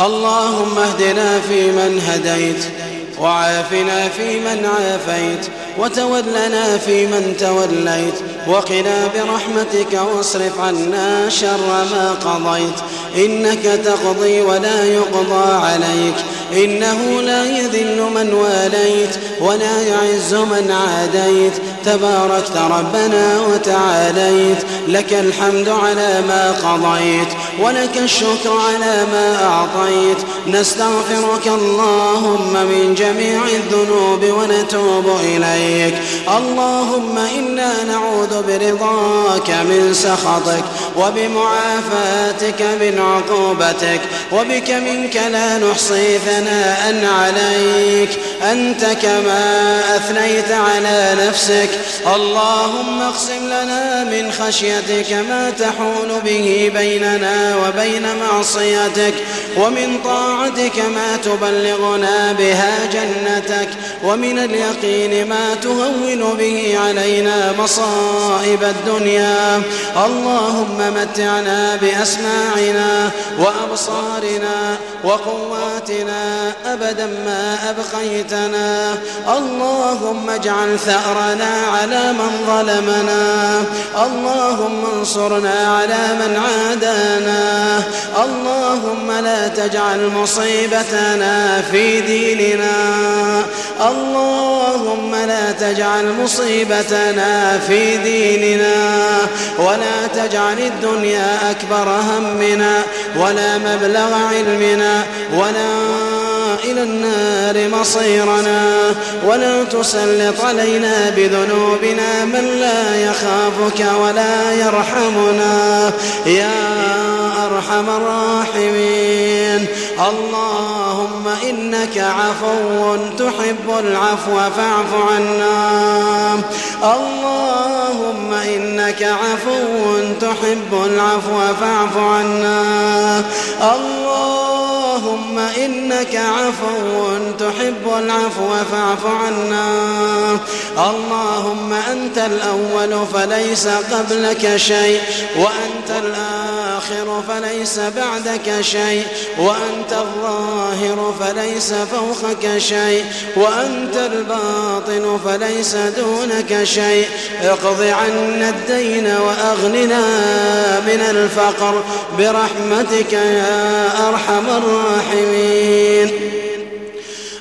اللهم اهدنا فيمن هديت وعافنا فيمن عافيت وتولنا فيمن توليت وقنا برحمتك واصرف عنا شر ما قضيت. إنك تقضي ولا يقضى عليك إنه لا يذل من واليت ولا يعز من عاديت. تباركت ربنا وتعاليت. لك الحمد على ما قضيت ولك الشكر على ما أعطيت. نستغفرك اللهم من جميع الذنوب ونتوب إليك. اللهم إنا نعوذ برضاك من سخطك وبمعافاتك من عقوبتك وبك منك لا نحصي ثناء عليك. أنت كما أثنيت على نفسك اللهم اقسم لنا من خشيتك ما تحول به بيننا وبين معصيتك ومن طاعتك ما تبلغنا بها جنتك ومن اليقين ما تهون به علينا مصائب الدنيا. اللهم متعنا بأسماعنا وأبصارنا وقواتنا أبدا ما أبقيتنا. اللهم اجعل ثأرنا على من ظلمنا. اللهم انصرنا على من عادانا. اللهم لا تجعل مصيبتنا في ديننا. اللهم لا تجعل مصيبتنا في ديننا. ولا تجعل الدنيا أكبر همنا. ولا مبلغ علمنا. ولا إلى النار مصيرنا. ولا تسلط علينا بذنوبنا من لا يخافك ولا يرحمنا. يا أرحم الراحمين. اللهم إنك عفو تحب العفو فاعف عنا. اللهم إنك عفو تحب العفو فاعف عنا. اللهم إنك عفو تحب العفو فاعف عنا. اللهم أنت الأول فليس قبلك شيء وأنت الآخر فليس بعدك شيء وأنت الظاهر فليس فوقك شيء وأنت الباطن فليس دونك شيء. اقض عنا الدين وأغننا من الفقر برحمتك يا أرحم الراحمين.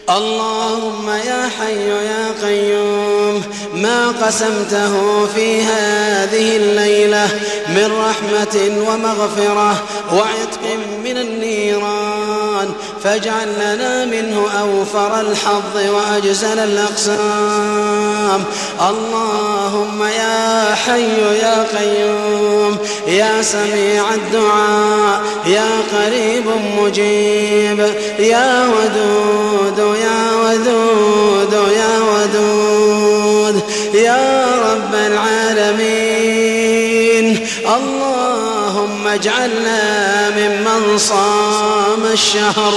اللهم يا حي يا قيوم ما قسمته في هذه الليلة من رحمة ومغفرة وعتق من النيران. فاجعل لنا منه أوفر الحظ وأجزل الأقسام. اللهم يا حي يا قيوم يا سميع الدعاء يا قريب مجيب يا ودود يا ودود يا ودود يا رب العالمين. اللهم اجعلنا ممن صام الشهر.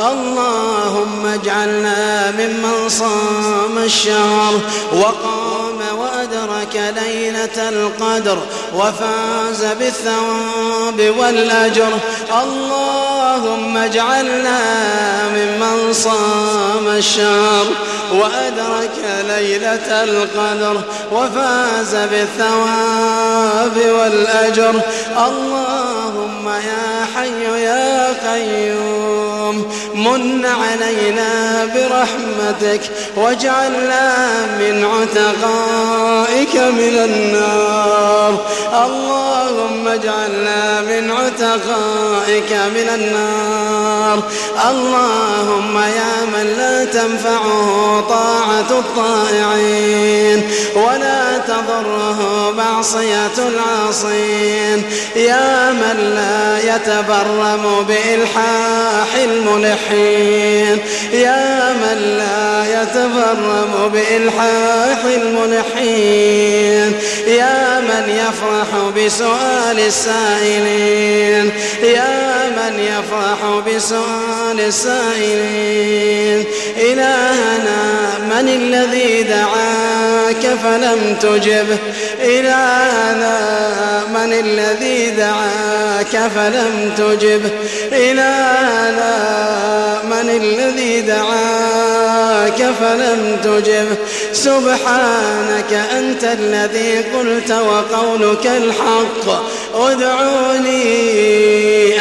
اللهم اجعلنا ممن صام الشهر. وأدرك ليلة القدر وفاز بالثواب والأجر. اللهم اجعلنا ممن صام الشهر وأدرك ليلة القدر وفاز بالثواب والأجر. اللهم يا حي يا قيوم من علينا برحمتك واجعلنا من عتقائك من النار. اللهم اجعلنا من عتقائك من النار. اللهم تنفعه طاعة الطائعين ولا تضره معصية العاصين يا من لا يتبرم بإلحاح الملحين يا من لا يتبرم بإلحاح الملحين يا من يفرح بسؤال السائلين يا يفرح بسؤال السائلين إلهنا من الذي دعاك فلم تجبه إلهنا من الذي دعاك فلم تجبه إلهنا من الذي دعاك فلم تجبه سبحانك أنت الذي قلت وقولك الحق. ادعوني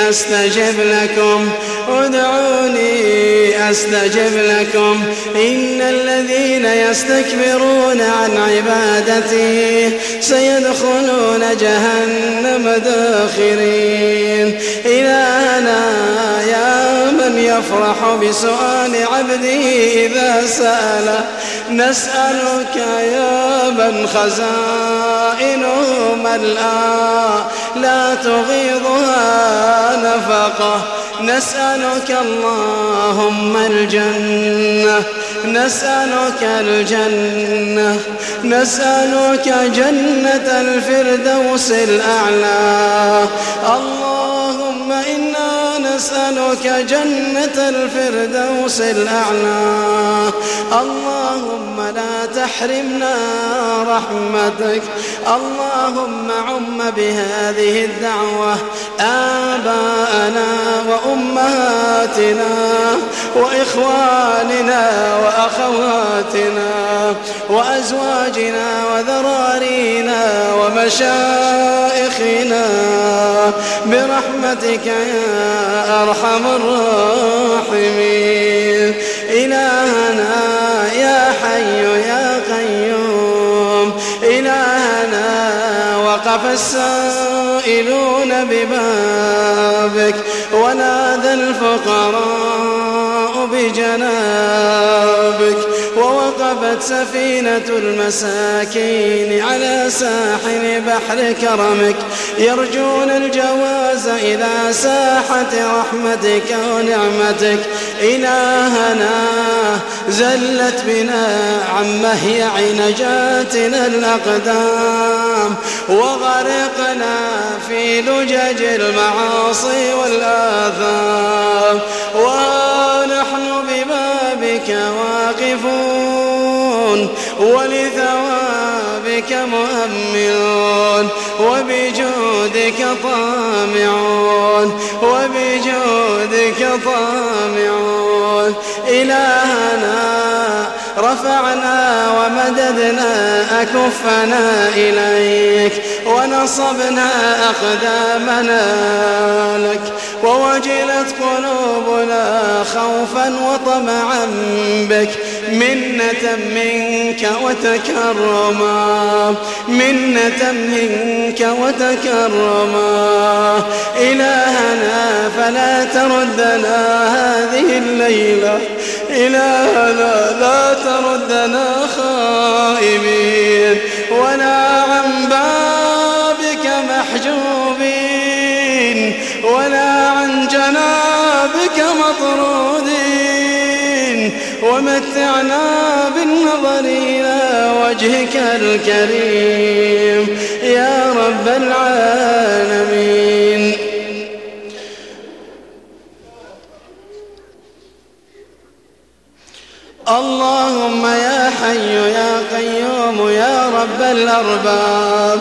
أستجب لكم ادعوني أستجب لكم. إن الذين يستكبرون عن عبادتي سيدخلون جهنم داخرين. إلهنا يا من يفرح بسؤال عبده إذا سأل. نسألك يا من خزائنه ملآ لا تغيضها نفقة. نسألك اللهم الجنة. نسألك الجنة. نسألك جنة الفردوس الأعلى. اللهم إنا نسألك جنة الفردوس الأعلى. اللهم لا تحرمنا رحمتك. اللهم عم بهذه الدعوة آباءنا وأمهاتنا وإخواننا وأخواتنا وأزواجنا وذرارينا ومشائخنا برحمتك يا أرحم الراحمين. إلهنا يا حي يا قيوم. إلهنا وقف السائلون ببابك. ونادى الفقراء بجنابك. ووقفت سفينة المساكين على ساحل بحر كرمك يرجون الجواز إلى ساحة رحمتك ونعمتك. إلهنا زلت بنا عن مهيع نجاتنا الأقدام. وغرقنا في لجج المعاصي والآثام. ونحن ببابك واقفون ولثوابك مؤمنون وبجودك طامعون وبجودك طامعون إلهنا رفعنا ومددنا أكفنا إليك ونصبنا أقدامنا لك ووجلت قلوبنا خوفا وطمعا بك. منة منك وتكرما. منة منك وتكرما. إلهنا فلا تردنا هذه الليلة. إلهنا لا تردنا خائبين. ولا عن بابك محجوبين. ولا جنابك مطرودين ومتعنا بالنظر إلى وجهك الكريم يا رب العالمين. اللهم يا حي يا قيوم يا رب الأرباب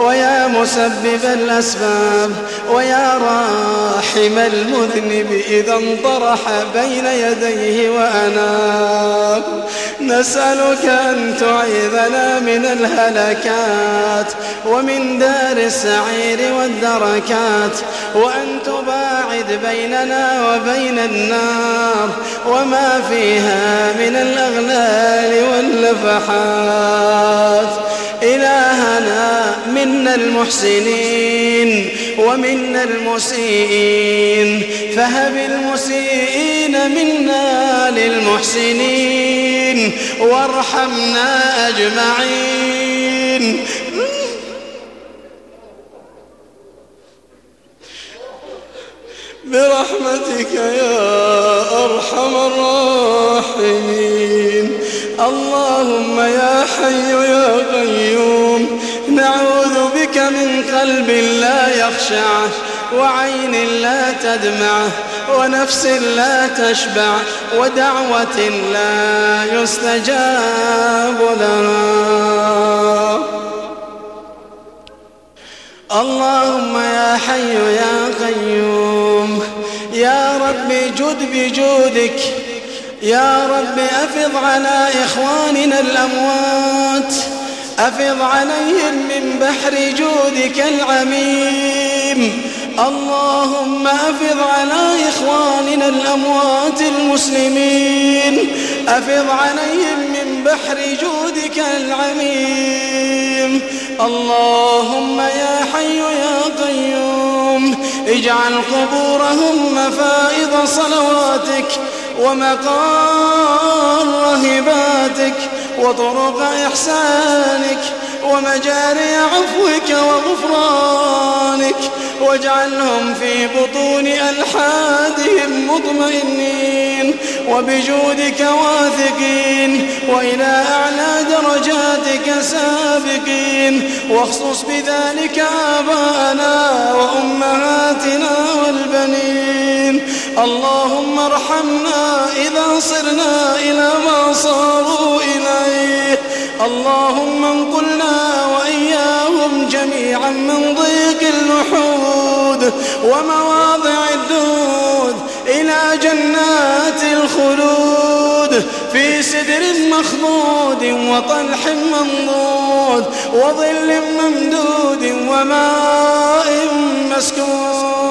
ويا مسبب الأسباب ويا راحم المذنب إذا انطرح بين يديه وأناب. نسألك أن تعيذنا من الهلكات ومن دار السعير والدركات وأن تباعد بيننا وبين النار وما فيها من الأغلال واللفحات إلهنا منا المحسنين ومنا المسيئين فهب المسيئين منا للمحسنين وارحمنا أجمعين. برحمتك يا أرحم الراحمين. اللهم يا حي يا قيوم نعوذ بك من قلب لا يخشع وعين لا تدمع ونفس لا تشبع ودعوة لا يستجاب لها. اللهم يا حي يا قيوم يا رب جد بجودك يا رب أفض على إخواننا الأموات أفض عليهم من بحر جودك العميم. اللهم أفض على إخواننا الأموات المسلمين أفض عليهم من بحر جودك العميم. اللهم يا حي يا قيوم اجعل قبورهم مفائض صلواتك ومقار رهباتك وطرق إحسانك ومجاري عفوك وغفرانك واجعلهم في بطون ألحادهم مطمئنين وبجودك واثقين وإلى أعلى درجاتك سابقين واخصص بذلك آباءنا وأمهاتنا والبنين اللهم ارحمنا إذا صرنا إلى ما صاروا إليه. اللهم انقلنا وإياهم جميعا من ضيق اللحود ومواضع الدود إلى جنات الخلود. في سدر مخضود وطلح منضود وظل ممدود وماء مسكوب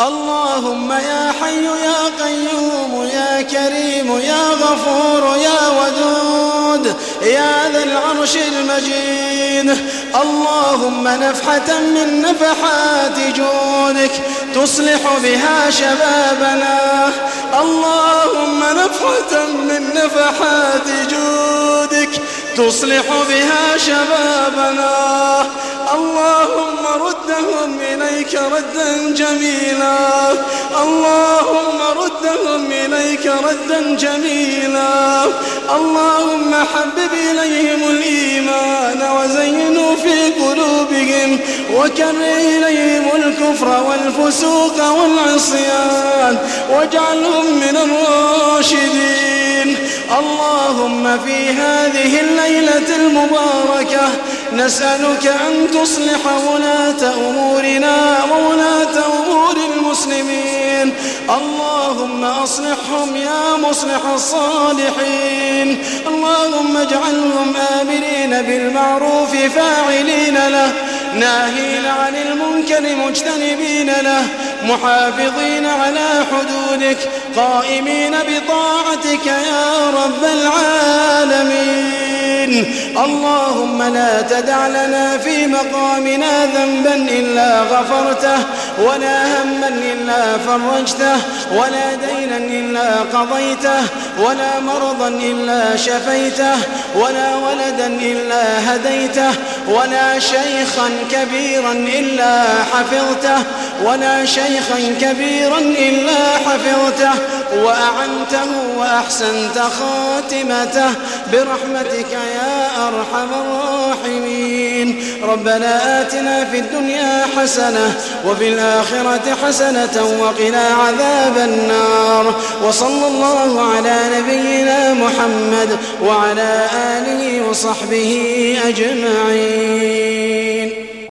اللهم يا حي يا قيوم يا كريم يا غفور يا ودود يا ذا العرش المجيد. اللهم نفحة من نفحات جودك تصلح بها شبابنا. اللهم نفحة من نفحات جودك تصلح بها شبابنا. اللهم ردهم إليك ردا جميلا. اللهم ردهم إليك ردا جميلا. اللهم حبب إليهم الإيمان وزينوا في قلوبهم وكر إليهم الكفر والفسوق والعصيان واجعلهم من الراشدين. اللهم في هذه الليلة المباركة نسألك أن تصلح ولاة أمورنا وولاة أمور المسلمين. اللهم أصلحهم يا مصلح الصالحين. اللهم اجعلهم آمرين بالمعروف فاعلين له. ناهين عن المنكر مجتنبين له. محافظين على حدودك. قائمين بطاعتك يا رب العالمين. اللهم لا تدع لنا في مقامنا ذنبا إلا غفرته ولا هما إلا فرجته ولا دينا إلا قضيته ولا مرضا إلا شفيته ولا ولدا إلا هديته ولا شيخا كبيرا إلا حفظته ولا شيخا كبيرا إلا حفظته وأعنته وأحسنت خاتمته. برحمتك يا أرحم الراحمين. ربنا آتنا في الدنيا حسنة وفي الآخرة حسنة وقنا عذاب النار. وصلى الله على نبينا محمد وعلى آله وصحبه أجمعين.